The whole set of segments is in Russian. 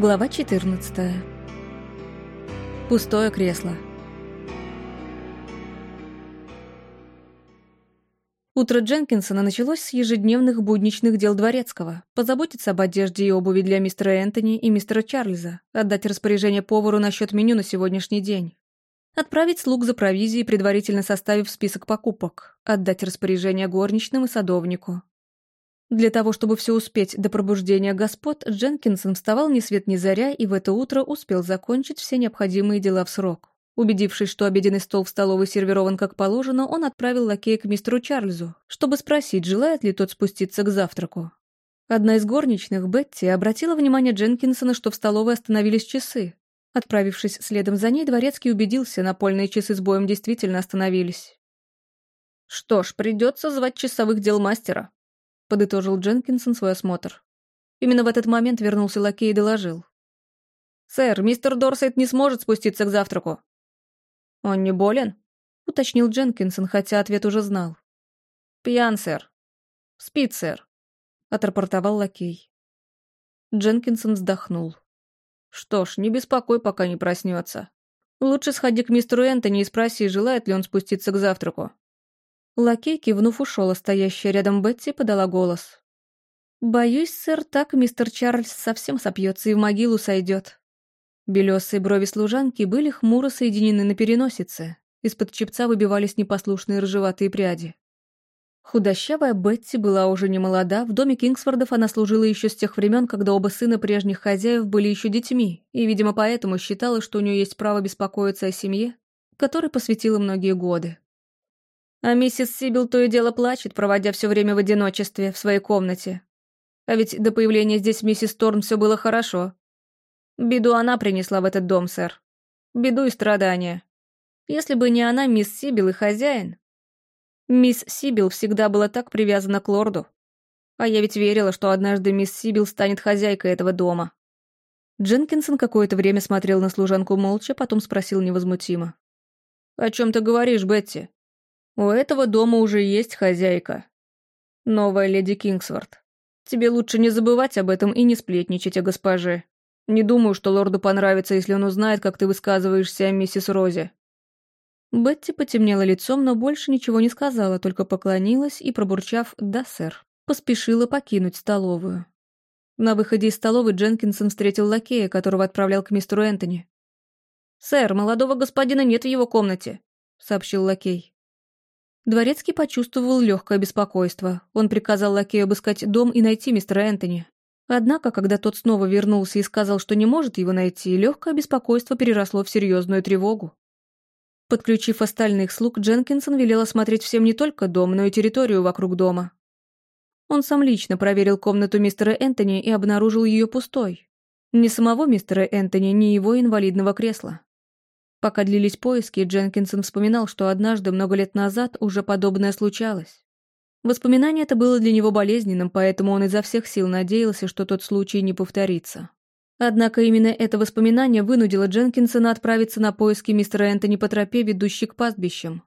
Глава 14. Пустое кресло. Утро Дженкинсона началось с ежедневных будничных дел дворецкого. Позаботиться об одежде и обуви для мистера Энтони и мистера Чарльза, отдать распоряжение повару насчет меню на сегодняшний день. Отправить слуг за провизией, предварительно составив список покупок. Отдать распоряжение горничным и садовнику. Для того, чтобы все успеть до пробуждения господ, Дженкинсон вставал ни свет ни заря и в это утро успел закончить все необходимые дела в срок. Убедившись, что обеденный стол в столовой сервирован как положено, он отправил лакея к мистеру Чарльзу, чтобы спросить, желает ли тот спуститься к завтраку. Одна из горничных, Бетти, обратила внимание Дженкинсона, что в столовой остановились часы. Отправившись следом за ней, дворецкий убедился, напольные часы с боем действительно остановились. «Что ж, придется звать часовых дел мастера», — подытожил Дженкинсон свой осмотр. Именно в этот момент вернулся лакей и доложил. «Сэр, мистер Дорсет не сможет спуститься к завтраку». «Он не болен?» — уточнил Дженкинсон, хотя ответ уже знал. «Пьян, сэр». «Спит, сэр», — отрапортовал лакей. Дженкинсон вздохнул. «Что ж, не беспокой, пока не проснется. Лучше сходи к мистеру Энтони и спроси, желает ли он спуститься к завтраку. Лакей, кивнув, ушел, а стоящая рядом Бетти подала голос. «Боюсь, сэр, так мистер Чарльз совсем сопьется и в могилу сойдет». Белесые брови служанки были хмуро соединены на переносице. Из-под чепца выбивались непослушные рыжеватые пряди. Худощавая Бетти была уже не молода, в доме Кингсфордов она служила еще с тех времен, когда оба сына прежних хозяев были еще детьми, и, видимо, поэтому считала, что у нее есть право беспокоиться о семье, которой посвятила многие годы. А миссис Сибил то и дело плачет, проводя все время в одиночестве, в своей комнате. А ведь до появления здесь миссис Торн все было хорошо. Беду она принесла в этот дом, сэр. Беду и страдания. Если бы не она, мисс Сибил и хозяин. Мисс Сибил всегда была так привязана к лорду. А я ведь верила, что однажды мисс Сибил станет хозяйкой этого дома. Дженкинсон какое-то время смотрел на служанку молча, потом спросил невозмутимо. «О чем ты говоришь, Бетти?» У этого дома уже есть хозяйка. Новая леди Кингсворт. Тебе лучше не забывать об этом и не сплетничать о госпоже. Не думаю, что лорду понравится, если он узнает, как ты высказываешься о миссис Розе». Бетти потемнела лицом, но больше ничего не сказала, только поклонилась и, пробурчав «да, сэр», поспешила покинуть столовую. На выходе из столовой Дженкинсон встретил лакея, которого отправлял к мистеру Энтони. «Сэр, молодого господина нет в его комнате», — сообщил лакей. Дворецкий почувствовал легкое беспокойство. Он приказал лакею обыскать дом и найти мистера Энтони. Однако, когда тот снова вернулся и сказал, что не может его найти, легкое беспокойство переросло в серьезную тревогу. Подключив остальных слуг, Дженкинсон велел осмотреть всем не только дом, но и территорию вокруг дома. Он сам лично проверил комнату мистера Энтони и обнаружил ее пустой. Ни самого мистера Энтони, ни его инвалидного кресла. Пока длились поиски, Дженкинсон вспоминал, что однажды, много лет назад, уже подобное случалось. Воспоминание это было для него болезненным, поэтому он изо всех сил надеялся, что тот случай не повторится. Однако именно это воспоминание вынудило Дженкинсона отправиться на поиски мистера Энтони по тропе, ведущей к пастбищам.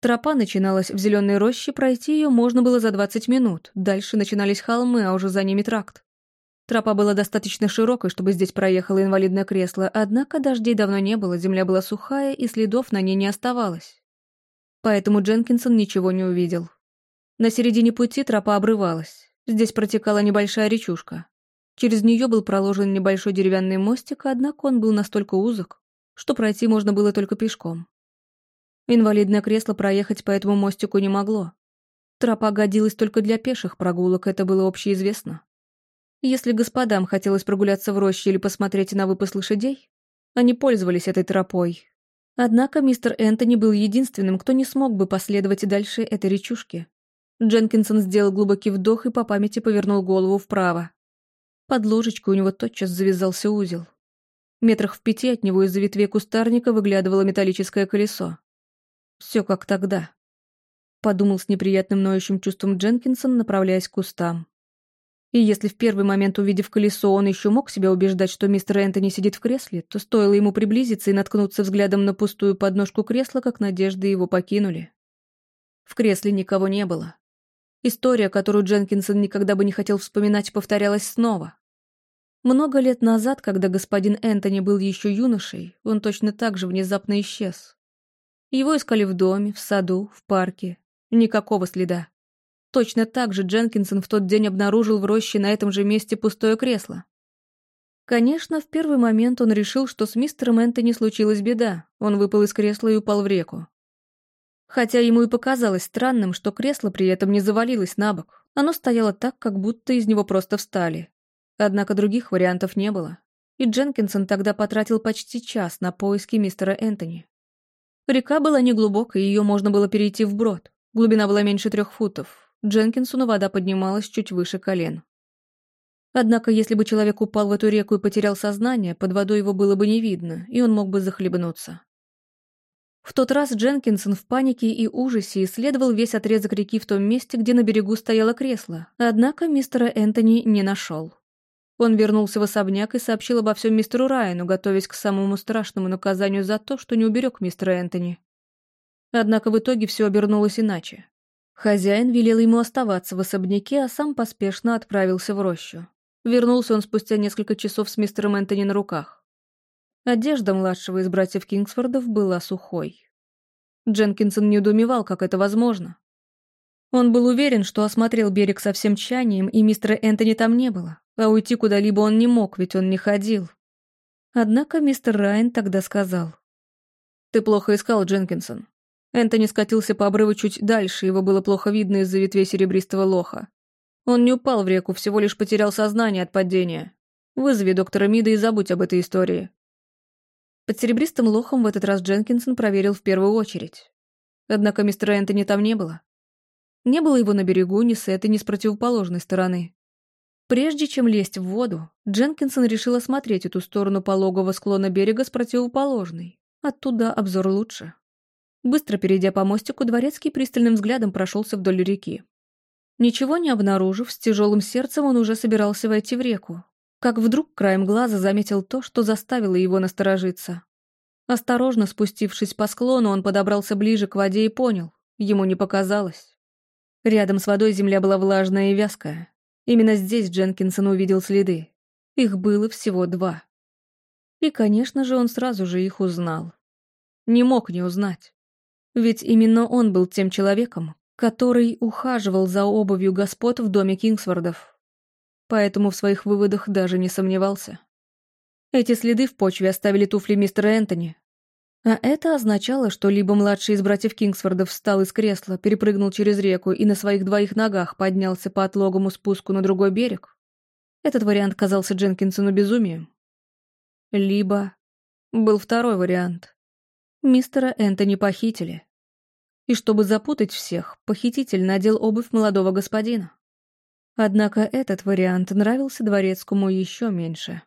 Тропа начиналась в зеленой роще, пройти ее можно было за 20 минут. Дальше начинались холмы, а уже за ними тракт. Тропа была достаточно широкой, чтобы здесь проехало инвалидное кресло, однако дождей давно не было, земля была сухая, и следов на ней не оставалось. Поэтому Дженкинсон ничего не увидел. На середине пути тропа обрывалась. Здесь протекала небольшая речушка. Через нее был проложен небольшой деревянный мостик, однако он был настолько узок, что пройти можно было только пешком. Инвалидное кресло проехать по этому мостику не могло. Тропа годилась только для пеших прогулок, это было общеизвестно. Если господам хотелось прогуляться в роще или посмотреть на выпас лошадей, они пользовались этой тропой. Однако мистер Энтони был единственным, кто не смог бы последовать дальше этой речушки. Дженкинсон сделал глубокий вдох и по памяти повернул голову вправо. Под ложечкой у него тотчас завязался узел. Метрах в пяти от него из-за ветвей кустарника выглядывало металлическое колесо. Все как тогда. Подумал с неприятным ноющим чувством Дженкинсон, направляясь к кустам. И если в первый момент, увидев колесо, он еще мог себя убеждать, что мистер Энтони сидит в кресле, то стоило ему приблизиться и наткнуться взглядом на пустую подножку кресла, как надежды его покинули. В кресле никого не было. История, которую Дженкинсон никогда бы не хотел вспоминать, повторялась снова. Много лет назад, когда господин Энтони был еще юношей, он точно так же внезапно исчез. Его искали в доме, в саду, в парке. Никакого следа. Точно так же Дженкинсон в тот день обнаружил в роще на этом же месте пустое кресло. Конечно, в первый момент он решил, что с мистером Энтони случилась беда. Он выпал из кресла и упал в реку. Хотя ему и показалось странным, что кресло при этом не завалилось на бок. Оно стояло так, как будто из него просто встали. Однако других вариантов не было. И Дженкинсон тогда потратил почти час на поиски мистера Энтони. Река была неглубокой, ее можно было перейти вброд. Глубина была меньше трех футов. Дженкинсону вода поднималась чуть выше колен. Однако, если бы человек упал в эту реку и потерял сознание, под водой его было бы не видно, и он мог бы захлебнуться. В тот раз Дженкинсон в панике и ужасе исследовал весь отрезок реки в том месте, где на берегу стояло кресло, однако мистера Энтони не нашел. Он вернулся в особняк и сообщил обо всем мистеру Райану, готовясь к самому страшному наказанию за то, что не уберег мистера Энтони. Однако в итоге все обернулось иначе. Хозяин велел ему оставаться в особняке, а сам поспешно отправился в рощу. Вернулся он спустя несколько часов с мистером Энтони на руках. Одежда младшего из братьев Кингсфордов была сухой. Дженкинсон не удумевал, как это возможно. Он был уверен, что осмотрел берег со всем тщанием, и мистера Энтони там не было, а уйти куда-либо он не мог, ведь он не ходил. Однако мистер Райан тогда сказал. «Ты плохо искал, Дженкинсон. Энтони скатился по обрыву чуть дальше, его было плохо видно из-за ветвей серебристого лоха. Он не упал в реку, всего лишь потерял сознание от падения. Вызови доктора Мида и забудь об этой истории». Под серебристым лохом в этот раз Дженкинсон проверил в первую очередь. Однако мистера Энтони там не было. Не было его на берегу ни с этой, ни с противоположной стороны. Прежде чем лезть в воду, Дженкинсон решил осмотреть эту сторону пологого склона берега с противоположной. Оттуда обзор лучше. Быстро перейдя по мостику, Дворецкий пристальным взглядом прошелся вдоль реки. Ничего не обнаружив, с тяжелым сердцем он уже собирался войти в реку, как вдруг краем глаза заметил то, что заставило его насторожиться. Осторожно спустившись по склону, он подобрался ближе к воде и понял, ему не показалось. Рядом с водой земля была влажная и вязкая. Именно здесь Дженкинсон увидел следы. Их было всего два. И, конечно же, он сразу же их узнал. Не мог не узнать. Ведь именно он был тем человеком, который ухаживал за обувью господ в доме Кингсвордов. Поэтому в своих выводах даже не сомневался. Эти следы в почве оставили туфли мистера Энтони, а это означало, что либо младший из братьев Кингсфордов встал из кресла, перепрыгнул через реку и на своих двоих ногах поднялся по отлогому спуску на другой берег. Этот вариант казался Дженкинсону безумием. Либо был второй вариант. Мистера Энтони похитили. И чтобы запутать всех, похититель надел обувь молодого господина. Однако этот вариант нравился дворецкому еще меньше.